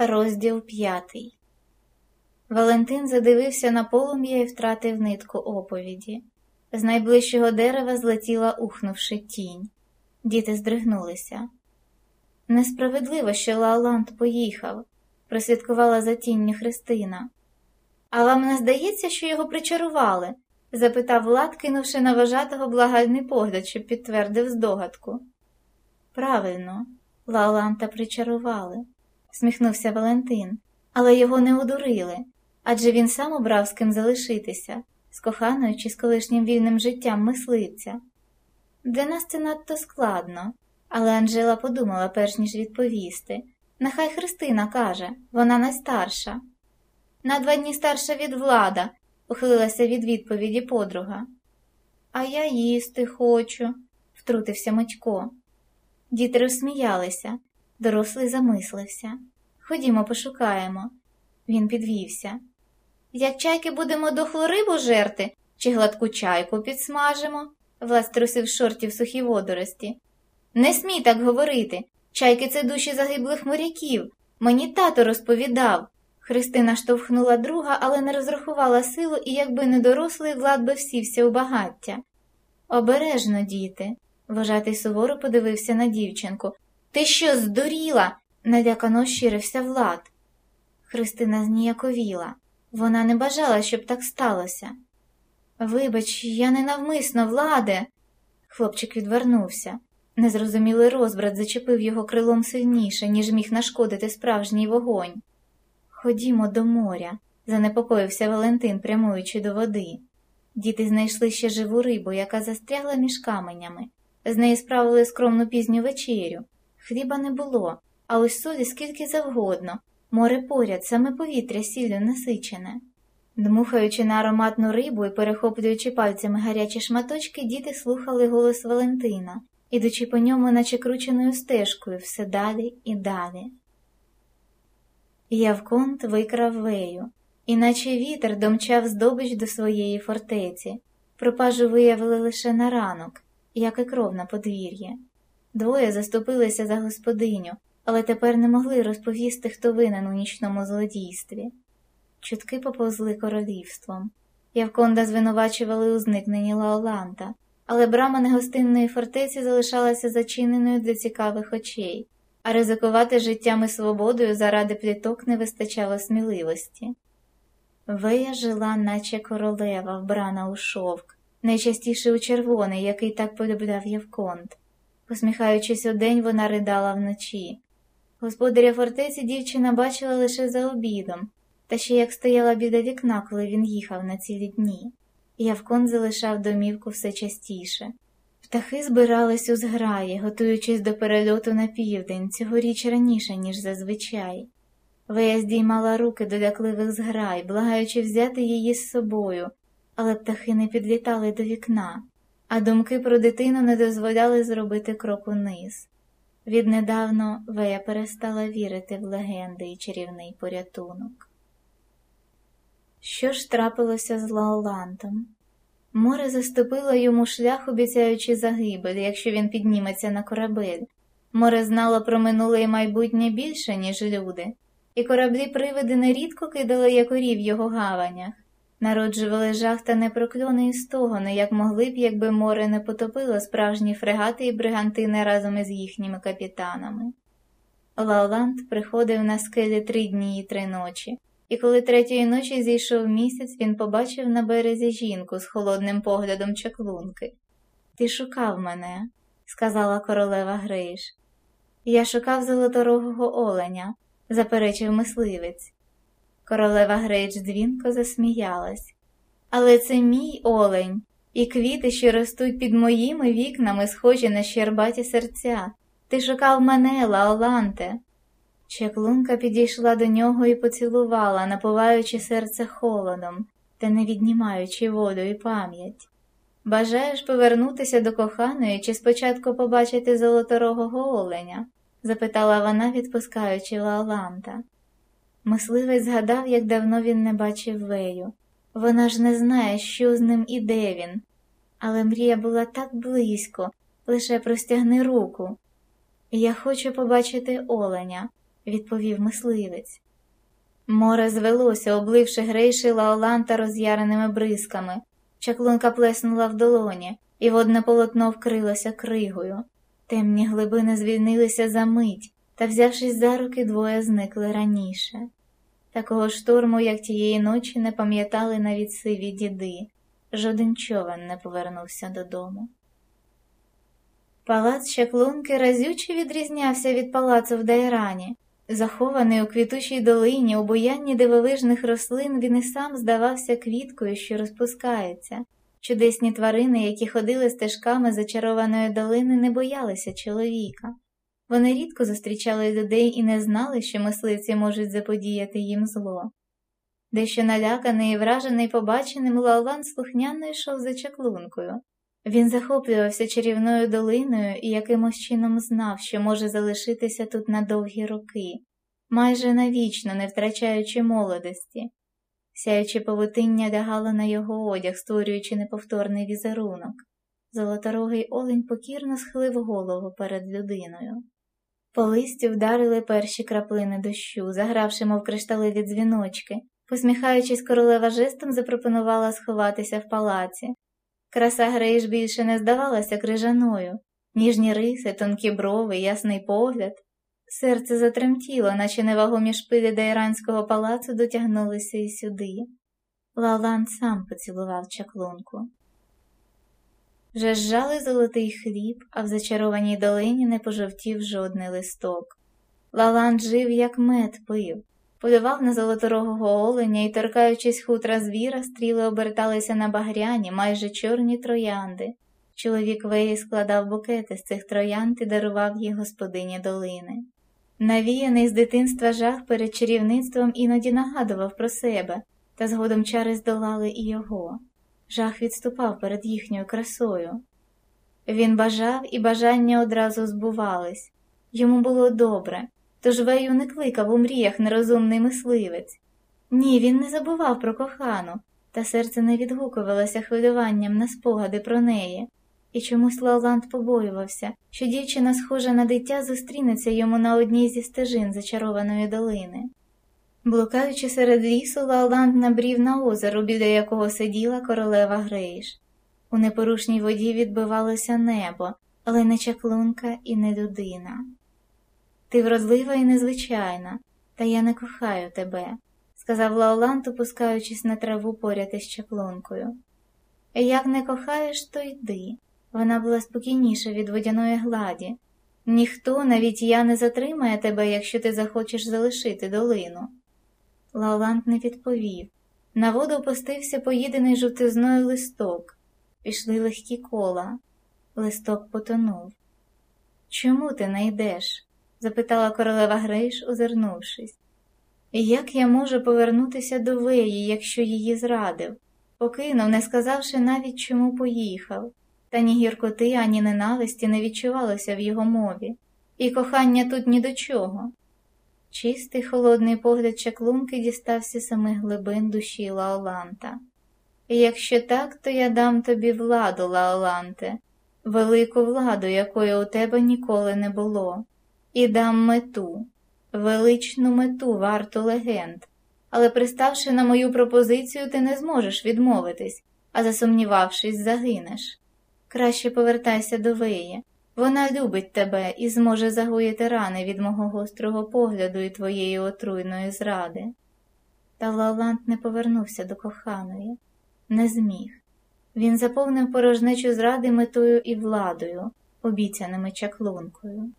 Розділ п'ятий. Валентин задивився на полум'я і втратив нитку оповіді. З найближчого дерева злетіла, ухнувши тінь. Діти здригнулися. Несправедливо, що Лаоланд поїхав, прослідкувала за тінню Христина. А вам не здається, що його причарували? запитав Влад, кинувши на вожатого благальний погляд, щоб підтвердив здогадку. Правильно, Лаоланта причарували сміхнувся Валентин, але його не одурили, адже він сам обрав з ким залишитися, з коханою чи з колишнім вільним життям мисливця. Для нас це надто складно, але Анжела подумала, перш ніж відповісти. Нехай Христина каже, вона найстарша. На два дні старша від влада, ухилилася від відповіді подруга. А я їсти хочу, втрутився Митько. Діти розсміялися, Дорослий замислився. Ходімо, пошукаємо. Він підвівся. Як чайки будемо дохлу рибу жерти чи гладку чайку підсмажимо, Влад струсив шортів сухі водорості. Не смій так говорити. Чайки це душі загиблих моряків. Мені тато розповідав. Христина штовхнула друга, але не розрахувала силу і, якби не дорослий, Влад би всівся у багаття. Обережно, діти, вважатий суворо подивився на дівчинку. Ти що, здуріла? налякано щирився Влад. Христина зніяковіла. Вона не бажала, щоб так сталося. Вибач, я ненавмисно, владе. Хлопчик відвернувся. Незрозумілий розбрат зачепив його крилом сильніше, ніж міг нашкодити справжній вогонь. Ходімо до моря, занепокоївся Валентин, прямуючи до води. Діти знайшли ще живу рибу, яка застрягла між каменями. З неї справили скромну пізню вечерю. Хліба не було, а ось солі скільки завгодно, море поряд, саме повітря сіллю насичене. Дмухаючи на ароматну рибу і перехоплюючи пальцями гарячі шматочки, діти слухали голос Валентина, ідучи по ньому, наче крученою стежкою, все далі і далі. Явконт викрав вею, іначе вітер домчав здобич до своєї фортеці. Пропажу виявили лише на ранок, як і кров на подвір'ї. Двоє заступилися за господиню, але тепер не могли розповісти, хто винен у нічному злодійстві. Чутки поповзли королівством. Явконда звинувачували у зникненні Лаоланта, але брама негостинної фортеці залишалася зачиненою для цікавих очей, а ризикувати життям і свободою заради пліток не вистачало сміливості. Вея жила, наче королева, вбрана у шовк, найчастіше у червоний, який так полюбляв Явконт. Посміхаючись удень, вона ридала вночі. Господаря фортеці дівчина бачила лише за обідом, та ще як стояла біля вікна, коли він їхав на цілі дні. Явкон залишав домівку все частіше. Птахи збирались у зграї, готуючись до перельоту на південь, цьогоріч раніше, ніж зазвичай. Вея здіймала руки до лякливих зграй, благаючи взяти її з собою, але птахи не підлітали до вікна а думки про дитину не дозволяли зробити крок униз. Віднедавно Вея перестала вірити в легенди і чарівний порятунок. Що ж трапилося з Лаолантом? Море заступило йому шлях, обіцяючи загибель, якщо він підніметься на корабель. Море знало про минуле і майбутнє більше, ніж люди, і кораблі привиди нерідко кидали якорі в його гаванях народжували жах та непрокльони і стогони, як могли б, якби море не потопило справжні фрегати і бригантини разом із їхніми капітанами. Лаоланд приходив на скелі три дні і три ночі, і коли третьої ночі зійшов місяць, він побачив на березі жінку з холодним поглядом чаклунки. Ти шукав мене, сказала королева Грейш. Я шукав золоторогого оленя, заперечив мисливець. Королева Грейш дзвінко засміялась. Але це мій олень, і квіти, що ростуть під моїми вікнами, схожі на щербаті серця. Ти шукав мене, Лаоланде. Чаклунка підійшла до нього і поцілувала, напуваючи серце холодом та не віднімаючи воду і пам'ять. Бажаєш повернутися до коханої чи спочатку побачити золоторогого оленя? запитала вона, відпускаючи Лаоланта. Мисливець згадав, як давно він не бачив вею. Вона ж не знає, що з ним і де він. Але мрія була так близько, лише простягни руку. Я хочу побачити оленя, відповів мисливець. Море звелося, обливши грейши Лаоланта роз'яреними бризками. Чаклунка плеснула в долоні, і водне полотно вкрилося кригою. Темні глибини звільнилися за мить, та, взявшись за руки, двоє зникли раніше. Такого шторму, як тієї ночі, не пам'ятали навіть сиві діди. Жоден човен не повернувся додому. Палац Чаклунки разюче відрізнявся від палацу в Дайрані. Захований у квітучій долині, у буянні дивовижних рослин, він і сам здавався квіткою, що розпускається. Чудесні тварини, які ходили стежками зачарованої долини, не боялися чоловіка. Вони рідко зустрічали людей і не знали, що мисливці можуть заподіяти їм зло. Дещо наляканий і вражений побаченим, Лаолан слухняно йшов за чаклункою. Він захоплювався чарівною долиною і якимось чином знав, що може залишитися тут на довгі роки, майже навічно не втрачаючи молодості. Сяюче павутиння лягало на його одяг, створюючи неповторний візерунок. Золоторогий олень покірно схилив голову перед людиною. По листю вдарили перші краплини дощу, загравши, мов кришталеві дзвіночки. Посміхаючись, королева жестом запропонувала сховатися в палаці. Краса Грейш більше не здавалася крижаною, ніжні риси, тонкі брови, ясний погляд. Серце затремтіло, наче невагомі шпилі дайранського палацу дотягнулися і сюди. Лаланд сам поцілував чаклунку. Вже зжали золотий хліб, а в зачарованій долині не пожовтів жодний листок. Лаланд жив, як мед пив, полював на золоторогого оленя і, торкаючись хутра звіра, стріли оберталися на багряні, майже чорні троянди. Чоловік Веї складав букети з цих троянд і дарував їх господині долини. Навіяний з дитинства жах перед чарівництвом іноді нагадував про себе, та згодом чари здолали і його. Жах відступав перед їхньою красою. Він бажав, і бажання одразу збувались. Йому було добре, тож Вею не кликав у мріях нерозумний мисливець. Ні, він не забував про кохану, та серце не відгукувалося хвилюванням на спогади про неї. І чомусь Лаоланд побоювався, що дівчина, схожа на дитя, зустрінеться йому на одній зі стежин зачарованої долини. Блукаючи серед лісу, Лаоланд набрів на озеро, біля якого сиділа королева Грейш. У непорушній воді відбивалося небо, але не чаклунка і не людина. Ти вродлива і незвичайна, та я не кохаю тебе, сказав Лаоланд, опускаючись на траву поряд із чаклункою. Як не кохаєш, то йди. Вона була спокійніша від водяної гладі. Ніхто, навіть я, не затримає тебе, якщо ти захочеш залишити долину. Лаоланд не відповів. На воду опустився поїдений жовтизною листок. Пішли легкі кола. Листок потонув. Чому ти не йдеш? запитала королева Грейш, озирнувшись. Як я можу повернутися до Веї, якщо її зрадив? Покинув, не сказавши навіть, чому поїхав, та ні гіркоти, ані ненависті не відчувалося в його мові, і кохання тут ні до чого. Чистий холодний погляд чаклунки дістався самих глибин душі Лаоланта. Якщо так, то я дам тобі владу, Лаоланте, велику владу, якої у тебе ніколи не було, і дам мету, величну мету варту легенд. Але, приставши на мою пропозицію, ти не зможеш відмовитись, а засумнівавшись, загинеш. Краще повертайся до Веї. Вона любить тебе і зможе загоїти рани від мого гострого погляду і твоєї отруйної зради. Та Лаланд не повернувся до коханої, не зміг. Він заповнив порожнечу зради метою і владою, обіцяними чаклункою.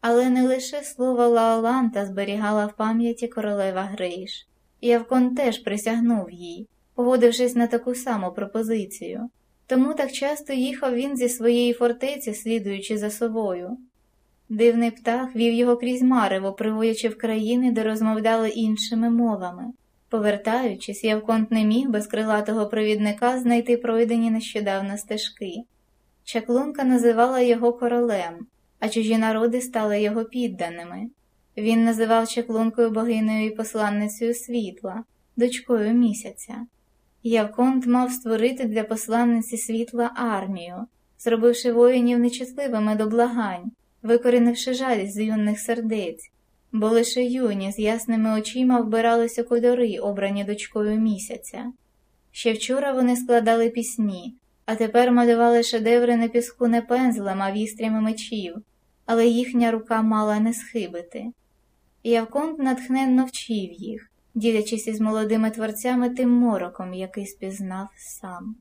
Але не лише слово Лаоланта зберігала в пам'яті королева Грейш, Явкон теж присягнув їй, погодившись на таку саму пропозицію. Тому так часто їхав він зі своєї фортеці, слідуючи за собою. Дивний птах вів його крізь марево, приводячи в країни, де розмовляли іншими мовами. Повертаючись, Явконт не міг без крилатого провідника знайти пройдені нещодавно стежки. Чаклунка називала його королем, а чужі народи стали його підданими. Він називав чаклункою богинею і посланницею світла, дочкою місяця. Явконт мав створити для посланниці світла армію, зробивши воїнів нечутливими до благань, викорінивши жалість з юних сердець, бо лише юні з ясними очима вбиралися кольори, обрані дочкою місяця. Ще вчора вони складали пісні, а тепер малювали шедеври на піску не пензлем, а вістрями мечів, але їхня рука мала не схибити. Явконт натхненно вчив їх, ділячись із молодими творцями тим мороком, який спізнав сам.